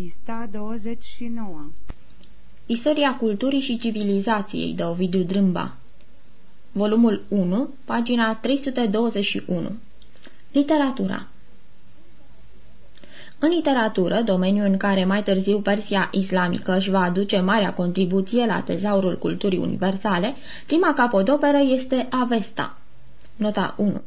Pista 29 Istoria culturii și civilizației de Ovidiu Drâmba. Volumul 1, pagina 321 Literatura. În literatură, domeniul în care mai târziu Persia islamică își va aduce marea contribuție la tezaurul culturii universale, prima capodoperă este Avesta. Nota 1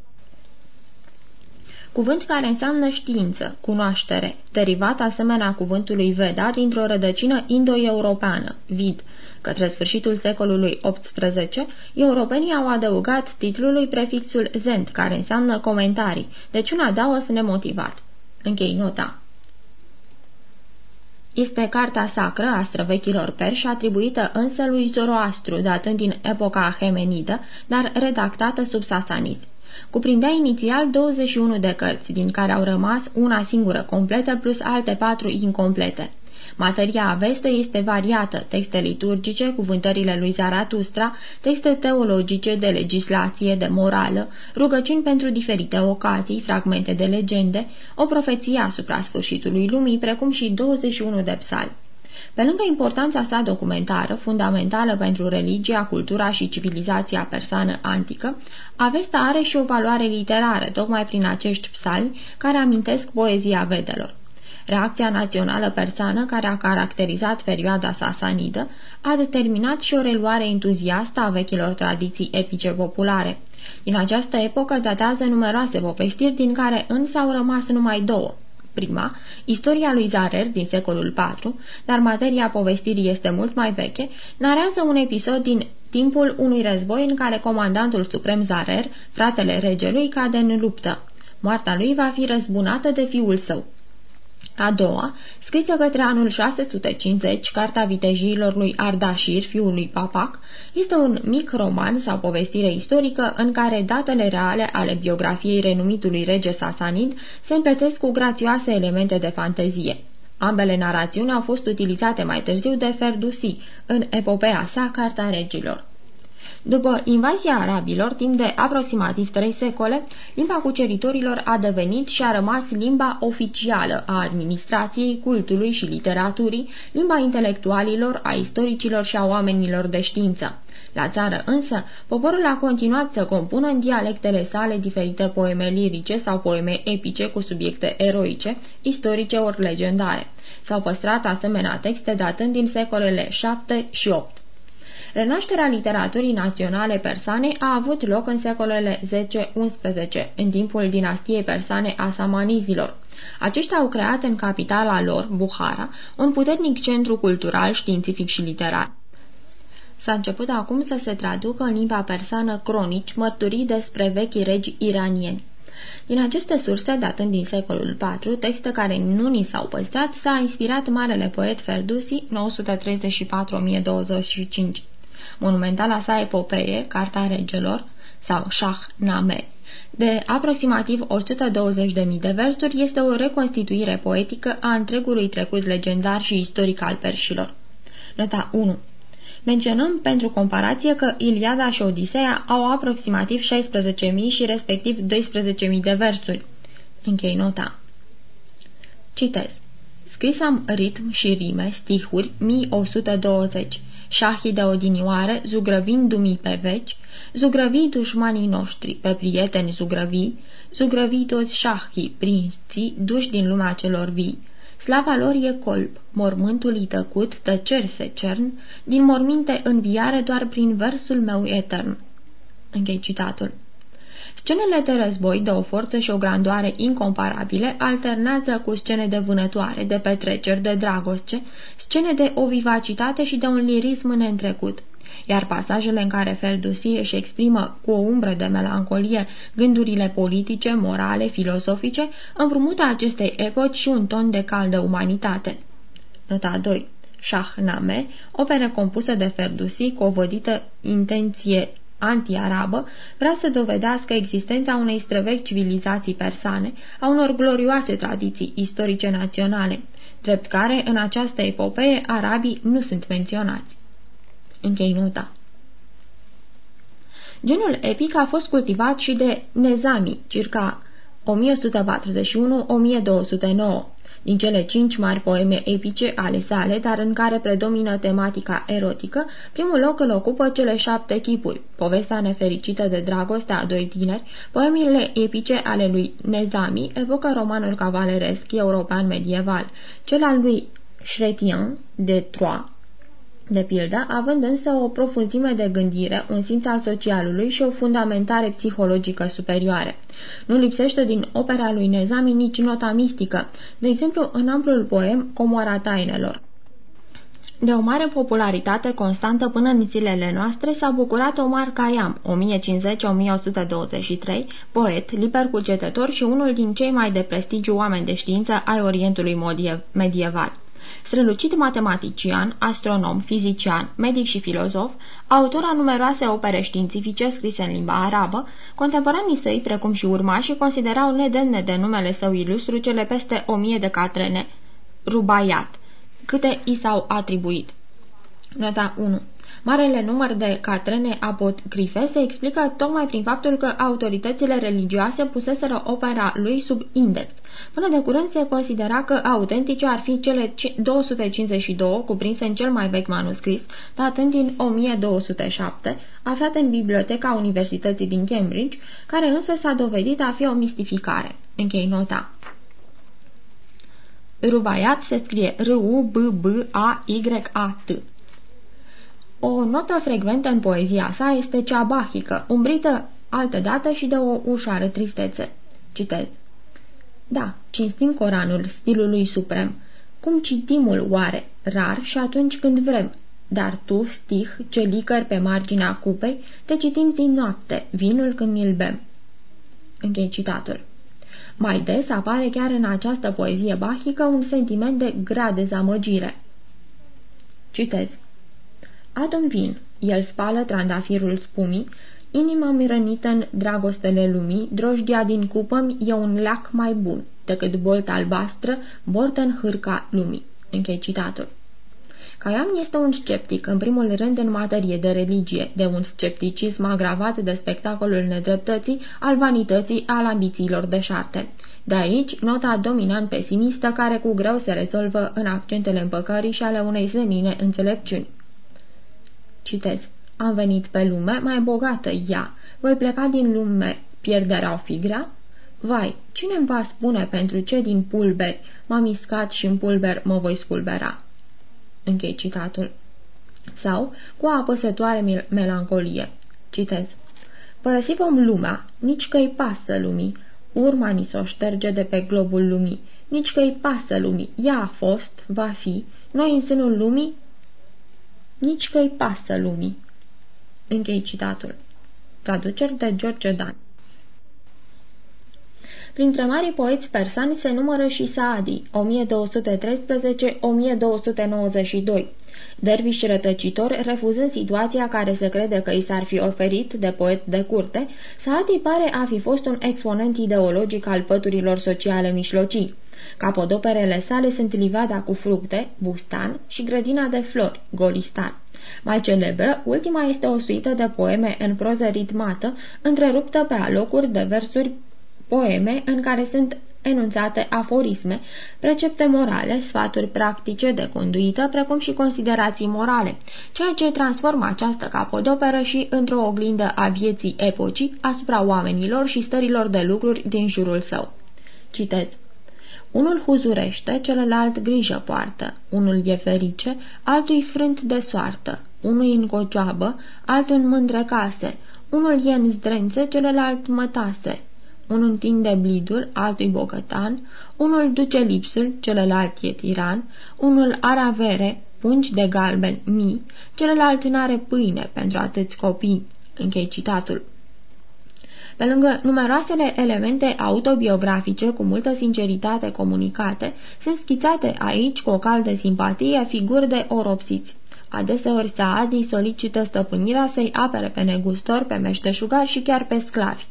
cuvânt care înseamnă știință, cunoaștere, derivat asemenea cuvântului Veda dintr-o rădăcină indo-europeană, vid. Către sfârșitul secolului XVIII, europenii au adăugat titlului prefixul zent, care înseamnă comentarii, deci un adaos nemotivat. Închei nota. Este carta sacră a străvechilor perși, atribuită însă lui Zoroastru, datând din epoca ahemenidă, dar redactată sub sasaniți. Cuprindea inițial 21 de cărți, din care au rămas una singură completă plus alte patru incomplete. Materia avestă este variată, texte liturgice, cuvântările lui Zaratustra, texte teologice, de legislație, de morală, rugăciuni pentru diferite ocazii, fragmente de legende, o profeție asupra sfârșitului lumii, precum și 21 de psalmi. Pe lângă importanța sa documentară, fundamentală pentru religia, cultura și civilizația persană antică, Avesta are și o valoare literară, tocmai prin acești psalmi care amintesc poezia vedelor. Reacția națională persană care a caracterizat perioada sasanidă a determinat și o reluare entuziastă a vechilor tradiții epice populare. Din această epocă datează numeroase povestiri, din care însă au rămas numai două – Prima, istoria lui Zarer din secolul IV, dar materia povestirii este mult mai veche, narează un episod din timpul unui război în care comandantul suprem Zarer, fratele regelui, cade în luptă. Moartea lui va fi răzbunată de fiul său. A doua, scrisă către anul 650, Carta vitejiilor lui Ardașir, fiul lui Papac, este un mic roman sau povestire istorică în care datele reale ale biografiei renumitului rege Sasanid se împletesc cu grațioase elemente de fantezie. Ambele narațiuni au fost utilizate mai târziu de Ferdusi în epopea sa Carta Regilor. După invazia arabilor, timp de aproximativ trei secole, limba cuceritorilor a devenit și a rămas limba oficială a administrației, cultului și literaturii, limba intelectualilor, a istoricilor și a oamenilor de știință. La țară însă, poporul a continuat să compună în dialectele sale diferite poeme lirice sau poeme epice cu subiecte eroice, istorice ori legendare. S-au păstrat asemenea texte datând din secolele 7 și 8. Renașterea literaturii naționale persane a avut loc în secolele 10-11, în timpul dinastiei persane a samanizilor. Aceștia au creat în capitala lor, Buhara, un puternic centru cultural, științific și literar. S-a început acum să se traducă în limba persană cronici mărturii despre vechi regi iranieni. Din aceste surse, datând din secolul IV, texte care nu ni s-au păstrat, s-a inspirat marele poet Ferdusi 934-1025 monumentala sa epopee, Carta Regelor, sau Name, de aproximativ 120.000 de versuri, este o reconstituire poetică a întregului trecut legendar și istoric al perșilor. Nota 1 Menționăm pentru comparație că Iliada și Odiseea au aproximativ 16.000 și respectiv 12.000 de versuri. Închei nota. Citez. Scris am ritm și rime, stihuri, 1120 șahii de odinioară, zugrăvindu-mi pe veci, zugrăvi dușmanii noștri, pe prieteni zugrăvi, zugrăvi toți șahii, prinții, duși din lumea celor vii. Slava lor e colb, mormântul tăcut, tăceri se cern, din morminte înviare doar prin versul meu etern. Închei citatul. Scenele de război, de o forță și o grandoare incomparabile, alternează cu scene de vânătoare, de petreceri, de dragoste, scene de o vivacitate și de un lirism neîntrecut iar pasajele în care Ferdusi își exprimă cu o umbră de melancolie gândurile politice, morale, filosofice, împrumută acestei epoci și un ton de caldă umanitate. Nota 2 Shahname, operă compusă de Ferdusi cu o vădită intenție anti-arabă, vrea să dovedească existența unei străvechi civilizații persane, a unor glorioase tradiții istorice naționale, drept care, în această epopee, arabii nu sunt menționați. Închei nota. Genul epic a fost cultivat și de Nezami, circa 1141-1209, Din cele cinci mari poeme epice ale sale, dar în care predomină tematica erotică, primul loc îl ocupă cele șapte chipuri, povestea nefericită de dragoste a doi tineri, poemile epice ale lui Nezami evocă romanul cavaleresc european medieval, cel al lui Chrétien de Troyes, de pildă, având însă o profunzime de gândire, un simț al socialului și o fundamentare psihologică superioare. Nu lipsește din opera lui Nezami nici nota mistică, de exemplu în amplul poem Comoara tainelor. De o mare popularitate constantă până în zilele noastre s-a bucurat Omar Khayyam, 1050-1123, poet, liber cugetător și unul din cei mai de prestigiu oameni de știință ai Orientului medieval. Strălucit matematician, astronom, fizician, medic și filozof, autor a numeroase opere științifice scrise în limba arabă, contemporanii săi, precum și urmașii, considerau nedemne de numele său ilustru cele peste o mie de catrene, Rubayat, câte i s-au atribuit. Nota 1 Marele număr de catrene apocrife se explică tocmai prin faptul că autoritățile religioase puseseră opera lui sub index. Până de curând se considera că autentice ar fi cele 252 cuprinse în cel mai vechi manuscris, datând din 1207, aflat în Biblioteca Universității din Cambridge, care însă s-a dovedit a fi o mistificare. Închei nota. Rubaiat se scrie R-U-B-B-A-Y-A-T. O notă frecventă în poezia sa este cea bahică, umbrită altădată și de o ușoară tristețe. Citez. Da, cinstim Coranul, stilului suprem. Cum citimul oare? Rar și atunci când vrem. Dar tu, stih, ce licări pe marginea cupei, te citim zi noapte, vinul când mi-l bem. Închei citatul. Mai des apare chiar în această poezie bahică un sentiment de grea dezamăgire. Citez. Adăm vin, el spală trandafirul spumii, inima mi rănită în dragostele lumii, drojdia din cupă e un lac mai bun decât bolta albastră, boltă în hârca lumii. Închei citatul. Caiam este un sceptic, în primul rând în materie de religie, de un scepticism agravat de spectacolul nedreptății, al vanității, al ambițiilor deșarte. De aici, nota dominant pesimistă care cu greu se rezolvă în accentele împăcării și ale unei zenine înțelepciuni. Citez. Am venit pe lume mai bogată ea. Voi pleca din lume, pierderea o fi grea? Vai, cine îmi va spune pentru ce din pulberi m-am iscat și în pulber mă voi spulbera? Închei citatul. Sau, cu o apăsătoare melancolie. Citez. Părăsi vom lumea, nici că-i pasă lumii, urma ni s-o șterge de pe globul lumii, nici că-i pasă lumii, ea a fost, va fi, noi în sânul lumii nici că-i pasă lumii. Închei citatul. Traduceri de George Dan Printre marii poeți persani se numără și Saadi, 1213-1292. Derviș rătăcitor, refuzând situația care se crede că i s-ar fi oferit de poet de curte, Saadi pare a fi fost un exponent ideologic al păturilor sociale mișlocii. Capodoperele sale sunt livada cu fructe, bustan și grădina de flori, golistan. Mai celebră, ultima este o suită de poeme în proză ritmată, întreruptă pe alocuri de versuri poeme în care sunt enunțate aforisme, precepte morale, sfaturi practice de conduită, precum și considerații morale, ceea ce transformă această capodoperă și într-o oglindă a vieții epocii asupra oamenilor și stărilor de lucruri din jurul său. Citez. Unul huzurește, celălalt grijă poartă, unul e ferice, altul frânt de soartă, unul în cocioabă, altul în mândre case, unul e în zdrențe, celălalt mătase, unul întinde blidul, altul bogătan, unul duce lipsul, celălalt e tiran, unul are avere, pungi de galben mii, celălalt n-are pâine pentru atâți copii. Închei citatul. Pe lângă numeroasele elemente autobiografice cu multă sinceritate comunicate, sunt schițate aici cu o caldă simpatie figuri de oropsiți. Adeseori Saadi solicită stăpânirea să-i apere pe negustor, pe meșteșugari și chiar pe sclavi.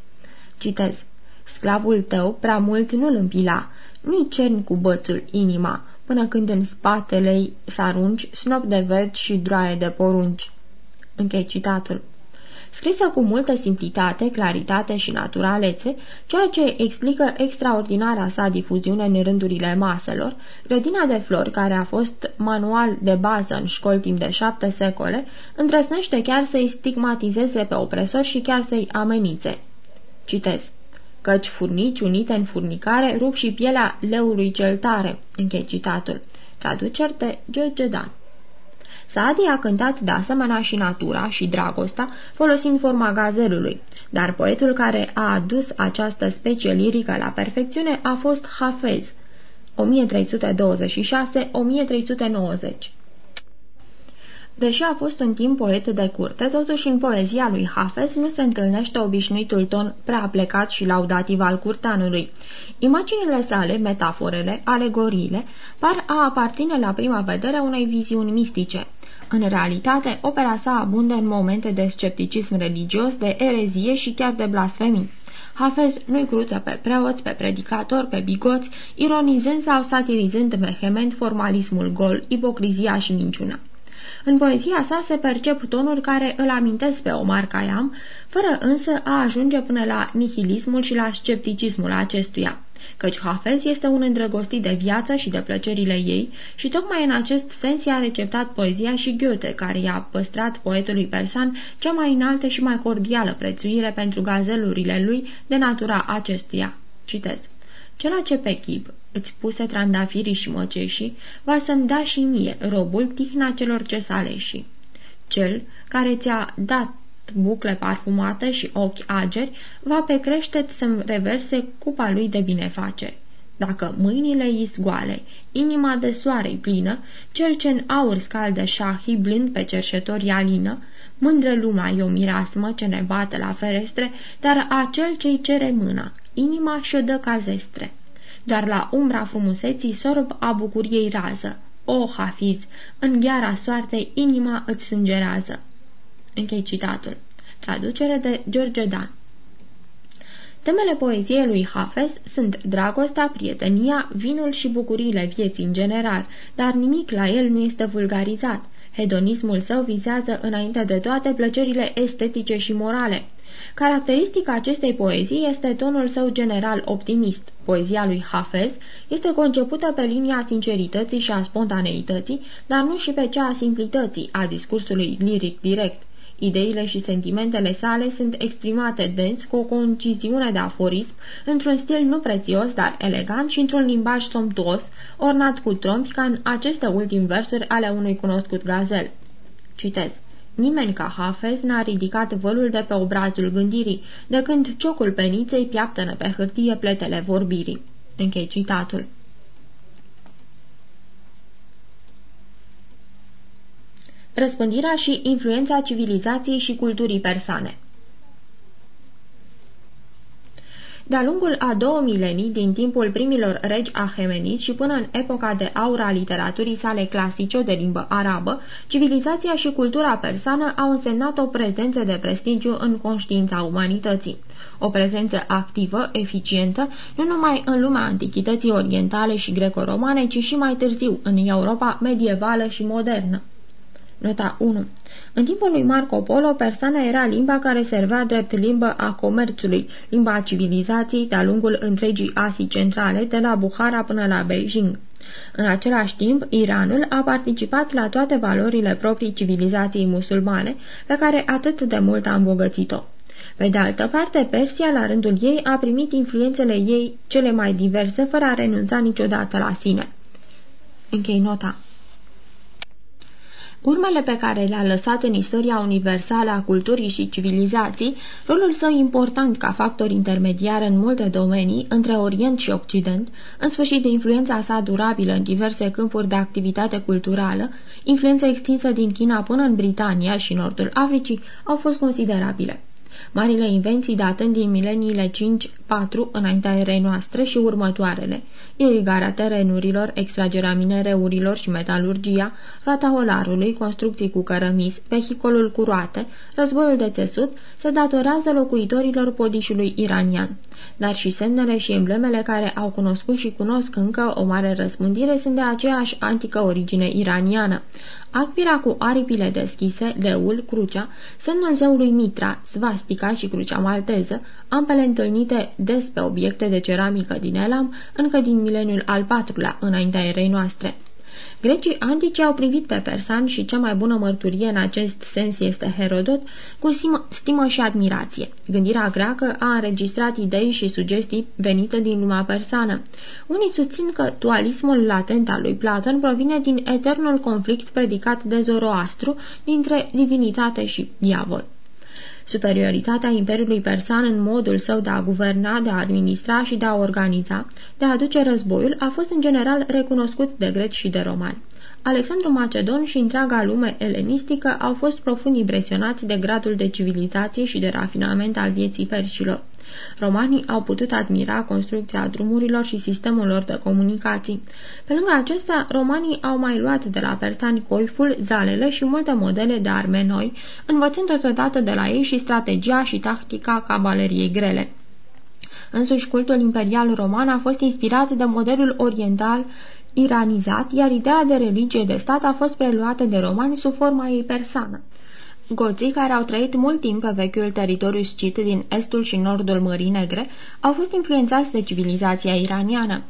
Citez. Sclavul tău prea mult nu-l împila, nu-i cerni cu bățul inima, până când în spatele-i s-arunci snop de vergi și droaie de porunci. Închei citatul. Scrisă cu multă simplitate, claritate și naturalețe, ceea ce explică extraordinara sa difuziune în rândurile maselor, grădina de flori, care a fost manual de bază în școli timp de șapte secole, îndrăsnește chiar să-i stigmatizeze pe opresori și chiar să-i amenițe. Citez căci furnici unite în furnicare rup și pielea leului cel tare. Închei citatul. Traduceri de George Dan. Saadi a cântat de asemenea și natura și dragostea, folosind forma gazelului, dar poetul care a adus această specie lirică la perfecțiune a fost Hafez, 1326-1390. Deși a fost un timp poet de curte, totuși în poezia lui Hafez nu se întâlnește obișnuitul ton prea plecat și laudativ al curtanului. Imaginile sale, metaforele, alegoriile, par a aparține la prima vedere unei viziuni mistice. În realitate, opera sa abundă în momente de scepticism religios, de erezie și chiar de blasfemii. Hafez nu-i cruță pe preoți, pe predicatori, pe bigoți, ironizând sau satirizând vehement formalismul gol, ipocrizia și minciuna. În poezia sa se percep tonuri care îl amintesc pe Omar Khayyam, fără însă a ajunge până la nihilismul și la scepticismul acestuia căci Hafez este un îndrăgostit de viață și de plăcerile ei și tocmai în acest sens i-a receptat poezia și Goethe, care i-a păstrat poetului persan cea mai înaltă și mai cordială prețuire pentru gazelurile lui de natura acestuia. Citez. Cela ce pe chip îți puse trandafirii și măceșii, va să-mi da și mie, robul, tihna celor ce aleși. Cel care ți-a dat bucle parfumate și ochi ageri, va pe creștet să-mi reverse cupa lui de binefaceri. Dacă mâinile i sgoale, inima de soare plină, cel ce în aur scaldă șahii blând pe cerșetorii alină, mândră lumea e o mirasmă ce ne bate la ferestre, dar acel ce-i cere mâna, inima și-o dă ca zestre dar la umbra frumuseții sorb a bucuriei rază. O, Hafiz, în gheara soartei inima îți sângerează. Închei citatul. Traducere de George Dan. Temele poeziei lui Hafez sunt dragostea, prietenia, vinul și bucuriile vieții în general, dar nimic la el nu este vulgarizat. Hedonismul său vizează înainte de toate plăcerile estetice și morale. Caracteristica acestei poezii este tonul său general optimist. Poezia lui Hafez este concepută pe linia sincerității și a spontaneității, dar nu și pe cea a simplității, a discursului liric direct. Ideile și sentimentele sale sunt exprimate dens cu o conciziune de aforism, într-un stil nu prețios, dar elegant și într-un limbaj somptuos, ornat cu trompi ca în aceste ultime versuri ale unui cunoscut gazel. Citez. Nimeni ca Hafez n-a ridicat vălul de pe obrazul gândirii, de când ciocul peniței piaptănă pe hârtie pletele vorbirii. Închei citatul. Răspândirea și influența civilizației și culturii persane De-a lungul a două milenii, din timpul primilor regi ahemeniți și până în epoca de aur a literaturii sale clasice de limbă arabă, civilizația și cultura persană au însemnat o prezență de prestigiu în conștiința umanității. O prezență activă, eficientă, nu numai în lumea antichității orientale și greco-romane, ci și mai târziu în Europa medievală și modernă. Nota 1 în timpul lui Marco Polo, persana era limba care servea drept limbă a comerțului, limba a civilizației de-a lungul întregii Asii centrale, de la Buhara până la Beijing. În același timp, Iranul a participat la toate valorile proprii civilizației musulmane, pe care atât de mult a îmbogățit-o. Pe de altă parte, Persia, la rândul ei, a primit influențele ei cele mai diverse, fără a renunța niciodată la sine. Închei nota. Urmele pe care le-a lăsat în istoria universală a culturii și civilizații, rolul său important ca factor intermediar în multe domenii, între Orient și Occident, în sfârșit de influența sa durabilă în diverse câmpuri de activitate culturală, influența extinsă din China până în Britania și Nordul Africii, au fost considerabile. Marile invenții datând din mileniile 5 patru înaintea erei noastre și următoarele, irigarea terenurilor, extragerea minereurilor și metalurgia, rata olarului, construcții cu cărămiz, vehicolul cu roate, războiul de țesut, se datorează locuitorilor podișului iranian. Dar și semnele și emblemele care au cunoscut și cunosc încă o mare răspândire sunt de aceeași antică origine iraniană. Acpira cu aripile deschise, leul, crucea, semnul zeului Mitra, svastica și crucea malteză, ambele întâlnite des pe obiecte de ceramică din Elam, încă din mileniul al patrulea, înaintea erei noastre. Grecii antici au privit pe persan și cea mai bună mărturie în acest sens este Herodot, cu stimă și admirație. Gândirea greacă a înregistrat idei și sugestii venite din lumea persană. Unii susțin că dualismul latent al lui Platon provine din eternul conflict predicat de Zoroastru dintre divinitate și diavol. Superioritatea Imperiului Persan în modul său de a guverna, de a administra și de a organiza, de a aduce războiul, a fost în general recunoscut de greci și de romani. Alexandru Macedon și întreaga lume elenistică au fost profund impresionați de gradul de civilizație și de rafinament al vieții perșilor. Romanii au putut admira construcția drumurilor și sistemul lor de comunicații. Pe lângă acestea, romanii au mai luat de la persani coiful, zalele și multe modele de arme noi, învățând totodată de la ei și strategia și tactica cavaleriei grele. Însuși cultul imperial roman a fost inspirat de modelul oriental iranizat, iar ideea de religie de stat a fost preluată de romani sub forma ei persană. Goții, care au trăit mult timp pe vechiul teritoriu scit din estul și nordul Mării Negre, au fost influențați de civilizația iraniană,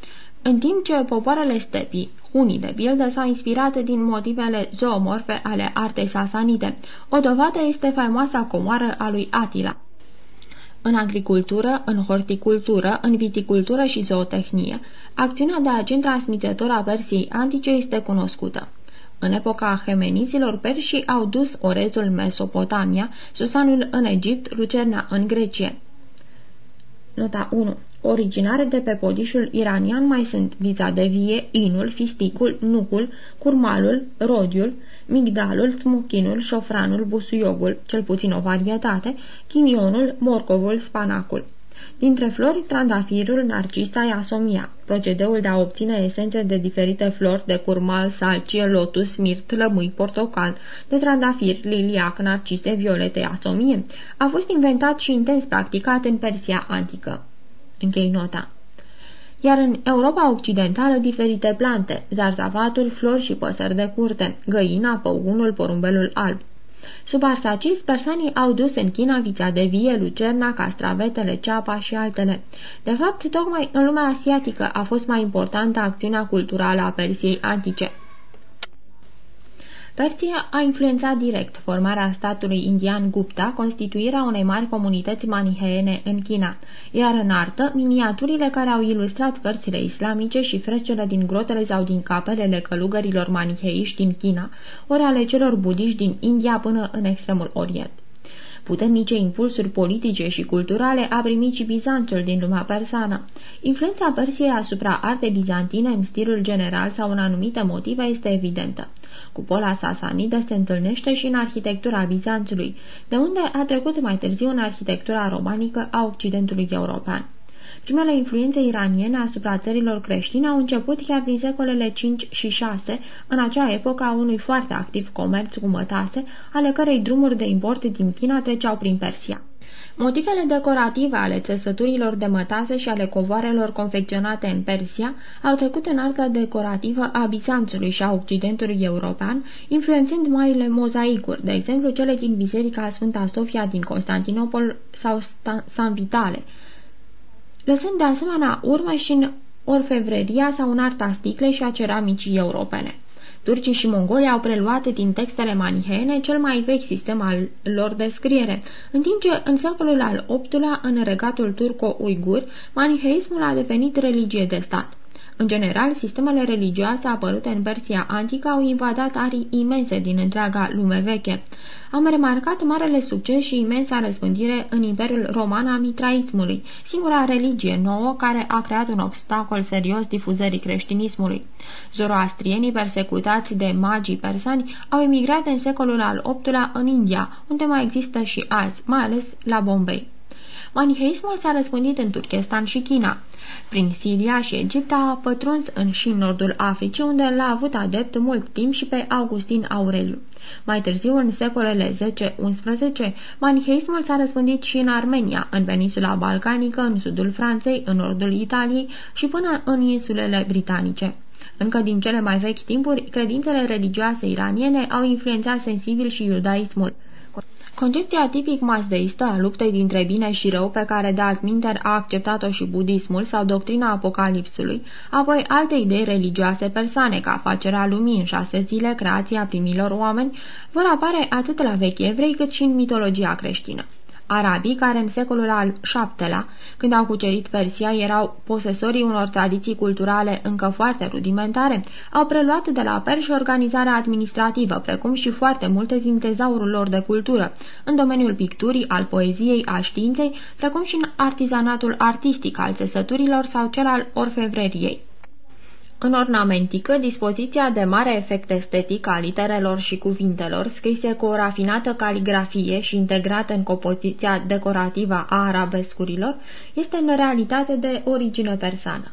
în timp ce popoarele stepii, unii de pildă, s-au inspirat din motivele zoomorfe ale artei sasanite. O dovadă este faimoasa comoară a lui Atila. În agricultură, în horticultură, în viticultură și zootehnie, acțiunea de agent transmițător a versiei antice este cunoscută. În epoca hemenizilor, perșii au dus orezul în Mesopotamia, susanul în Egipt, lucerna în Grecie. Nota 1. Originare de pe podișul iranian mai sunt vița de vie, inul, fisticul, nucul, curmalul, rodiul, migdalul, smuchinul, șofranul, busuiogul, cel puțin o varietate, chimionul, morcovul, spanacul. Dintre flori, trandafirul, narcisa, iasomia. Procedeul de a obține esențe de diferite flori de curmal, salcie, lotus, mirt, lămâi, portocal, de trandafir, liliac, narcise, violete, iasomie, a fost inventat și intens practicat în Persia antică. Închei nota iar în Europa Occidentală diferite plante, zarzavaturi, flori și păsări de curte, găina, păunul, porumbelul alb. Sub Arsacis, persanii au dus în China vița de vie, lucerna, castravetele, ceapa și altele. De fapt, tocmai în lumea asiatică a fost mai importantă acțiunea culturală a Persiei antice. Persia a influențat direct formarea statului indian Gupta, constituirea unei mari comunități maniheene în China, iar în artă, miniaturile care au ilustrat cărțile islamice și frecele din grotele sau din capelele călugărilor maniheiști din China, ori ale celor budiști din India până în extremul Orient. Puternice impulsuri politice și culturale a primit și Bizanțul din lumea persană. Influența Persiei asupra artei bizantine în stilul general sau în anumite motive este evidentă. Cupola sasanidă se întâlnește și în arhitectura Bizanțului, de unde a trecut mai târziu în arhitectura romanică a Occidentului european. Primele influențe iraniene asupra țărilor creștine au început chiar din secolele 5 și 6, în acea epocă a unui foarte activ comerț cu mătase, ale cărei drumuri de import din China treceau prin Persia. Motivele decorative ale țesăturilor de mătase și ale covoarelor confecționate în Persia au trecut în arta decorativă a Bizanțului și a Occidentului european, influențând marile mozaicuri, de exemplu cele din Biserica Sfânta Sofia din Constantinopol sau San Vitale, lăsând de asemenea urme și în orfevreria sau în arta sticlei și a ceramicii europene. Turcii și mongolii au preluat din textele maniheene cel mai vechi sistem al lor de scriere, în timp ce în secolul al VIII-lea, în regatul turco-uigur, maniheismul a devenit religie de stat. În general, sistemele religioase apărute în Persia antică au invadat arii imense din întreaga lume veche. Am remarcat marele succes și imensa răspândire în Imperiul Roman a mitraismului, singura religie nouă care a creat un obstacol serios difuzării creștinismului. Zoroastrienii persecutați de magii persani au emigrat în secolul al VIII-lea în India, unde mai există și azi, mai ales la Bombay. Maniheismul s-a răspândit în Turkestan și China. Prin Siria și Egipt a pătruns în și nordul Africii, unde l-a avut adept mult timp și pe Augustin Aureliu. Mai târziu, în secolele 10-11, maniheismul s-a răspândit și în Armenia, în peninsula balcanică, în sudul Franței, în nordul Italiei și până în insulele britanice. Încă din cele mai vechi timpuri, credințele religioase iraniene au influențat sensibil și iudaismul. Concepția tipic mazdeistă a luptei dintre bine și rău, pe care de altminteri a acceptat-o și budismul sau doctrina apocalipsului, apoi alte idei religioase persane, ca facerea lumii în șase zile, creația primilor oameni, vor apare atât la vechi evrei cât și în mitologia creștină. Arabii, care în secolul al VII-lea, când au cucerit Persia, erau posesorii unor tradiții culturale încă foarte rudimentare, au preluat de la perși organizarea administrativă, precum și foarte multe din tezaurul lor de cultură, în domeniul picturii, al poeziei, al științei, precum și în artizanatul artistic al țesăturilor sau cel al orfevreriei. În ornamentică, dispoziția de mare efect estetic a literelor și cuvintelor, scrise cu o rafinată caligrafie și integrată în compoziția decorativă a arabescurilor, este în realitate de origine persană.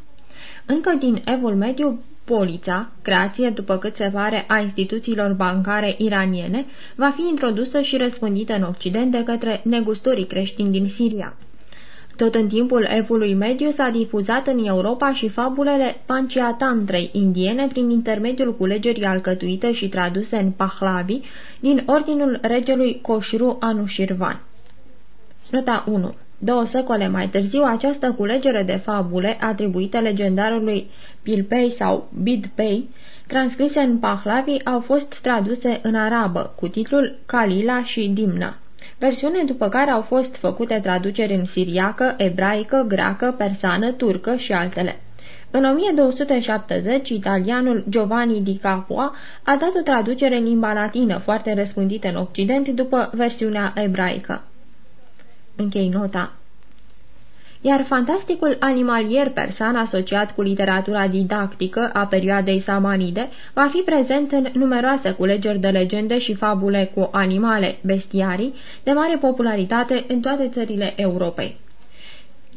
Încă din Evul Mediu, polița, creație după cât se pare a instituțiilor bancare iraniene, va fi introdusă și răspândită în Occident de către negustorii creștini din Siria. Tot în timpul evului mediu s-a difuzat în Europa și fabulele Panciatantrei indiene prin intermediul culegerii alcătuite și traduse în Pahlavi din ordinul regelui Coșru Anushirvan. Nota 1 Două secole mai târziu, această culegere de fabule, atribuite legendarului Pilpei sau Bidpei, transcrise în Pahlavi, au fost traduse în arabă, cu titlul Kalila și Dimna versiune după care au fost făcute traduceri în siriacă, ebraică, greacă, persană, turcă și altele. În 1270, italianul Giovanni di Capua a dat o traducere în limba latină foarte răspândită în Occident după versiunea ebraică. Închei nota iar fantasticul animalier persan asociat cu literatura didactică a perioadei samanide va fi prezent în numeroase culegeri de legende și fabule cu animale, bestiarii, de mare popularitate în toate țările Europei.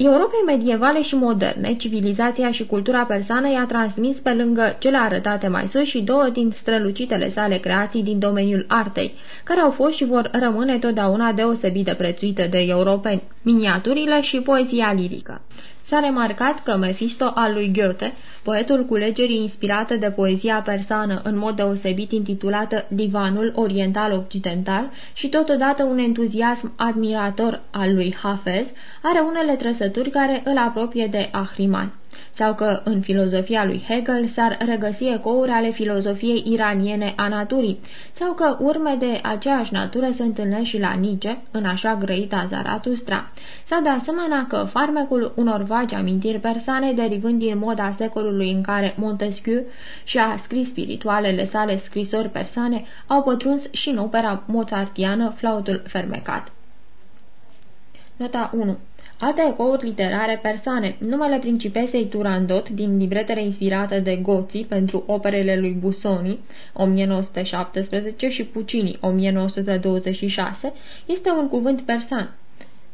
Europei medievale și moderne, civilizația și cultura persană i-a transmis pe lângă cele arătate mai sus și două din strălucitele sale creații din domeniul artei, care au fost și vor rămâne totdeauna deosebit de prețuite de europeni, miniaturile și poezia lirică. S-a remarcat că Mephisto al lui Goethe, poetul culegerii inspirată de poezia persană în mod deosebit intitulată Divanul Oriental-Occidental și totodată un entuziasm admirator al lui Hafez, are unele trăsături care îl apropie de Ahriman sau că în filozofia lui Hegel s-ar regăsi ecouri ale filozofiei iraniene a naturii, sau că urme de aceeași natură se întâlnesc și la Nietzsche, în așa grăita Zaratustra, sau de asemenea că farmecul unor vagi amintiri persane derivând din moda secolului în care Montesquieu și-a scris spiritualele sale scrisori persane au pătruns și în opera mozartiană Flautul fermecat. Nota 1 Alte ecouri literare persane, numele principesei Turandot din libretele inspirate de Goții pentru operele lui Busoni, 1917 și Puccini, 1926, este un cuvânt persan.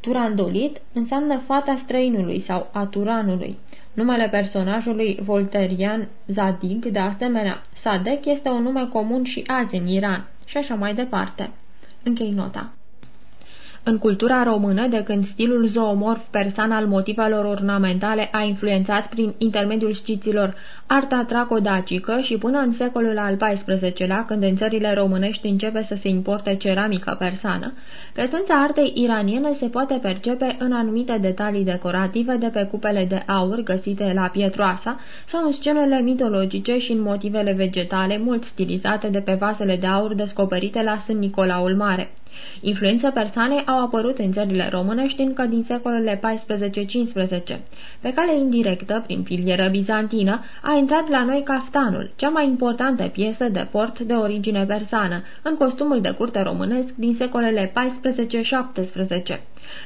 Turandolit înseamnă fata străinului sau a turanului. Numele personajului volterian Zadig, de asemenea, Sadek este un nume comun și azi în Iran și așa mai departe. Închei nota. În cultura română, de când stilul zoomorf persan al motivelor ornamentale a influențat prin intermediul sciților arta tracodacică și până în secolul al XIV-lea, când în țările românești începe să se importe ceramică persană, prezența artei iraniene se poate percepe în anumite detalii decorative de pe cupele de aur găsite la Pietroasa sau în scenele mitologice și în motivele vegetale mult stilizate de pe vasele de aur descoperite la Sân Nicolaul Mare. Influențe persane au apărut în țările românești încă din secolele 14-15. Pe cale indirectă, prin filieră bizantină, a intrat la noi caftanul, cea mai importantă piesă de port de origine persană, în costumul de curte românesc din secolele 14-17.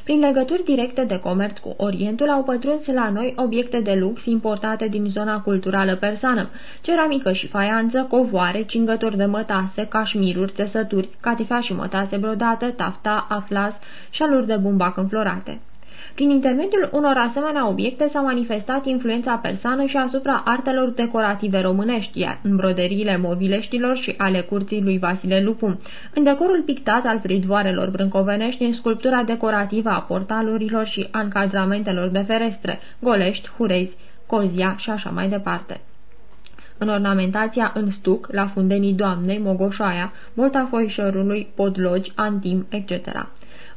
Prin legături directe de comerț cu Orientul au pătruns la noi obiecte de lux importate din zona culturală persană, ceramică și faianță, covoare, cingători de mătase, cașmiruri, țesături, catifea și mătase brodată, tafta, aflas, șaluri de bumbac înflorate. Prin intermediul unor asemenea obiecte s-a manifestat influența persană și asupra artelor decorative românești, iar în broderiile mobileștilor și ale curții lui Vasile Lupu, în decorul pictat al pridvoarelor brâncovenești, în sculptura decorativă a portalurilor și a încadramentelor de ferestre, golești, hurezi, cozia și așa mai departe în ornamentația în stuc, la fundenii doamnei, mogoșoaia, molta foișorului, podlogi, antim, etc.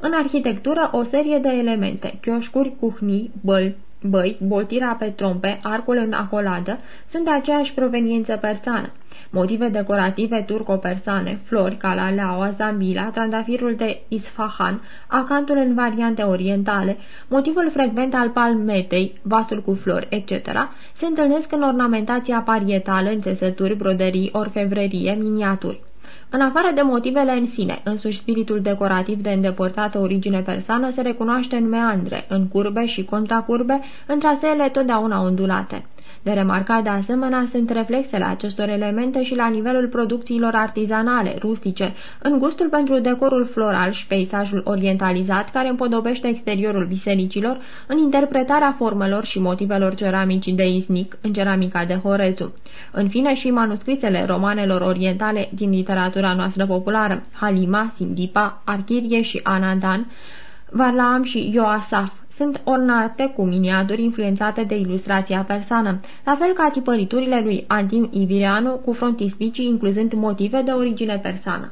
În arhitectură, o serie de elemente, chioșcuri, cuhnii, băl, băi, boltira pe trompe, arcul în acoladă, sunt de aceeași proveniență persană. Motive decorative turco-persane, flori ca la leaua, zambila, trandafirul de Isfahan, acantul în variante orientale, motivul frecvent al palmetei, vasul cu flori, etc., se întâlnesc în ornamentația parietală, în țesături, broderii, orfevrerie, miniaturi. În afară de motivele în sine, însuși spiritul decorativ de îndepărtată origine persană se recunoaște în meandre, în curbe și contracurbe, în traseele totdeauna ondulate. De remarcat de asemenea sunt reflexele acestor elemente și la nivelul producțiilor artizanale, rustice, în gustul pentru decorul floral și peisajul orientalizat care împodobește exteriorul bisericilor, în interpretarea formelor și motivelor ceramici de Iznic în ceramica de Horezu. În fine și manuscrisele romanelor orientale din literatura noastră populară, Halima, Sindipa, Archirie și Anadan, Varlaam și Ioasaf, sunt ornate cu miniaturi influențate de ilustrația persană, la fel ca tipăriturile lui Antim Ivireanu cu frontispicii incluzând motive de origine persană.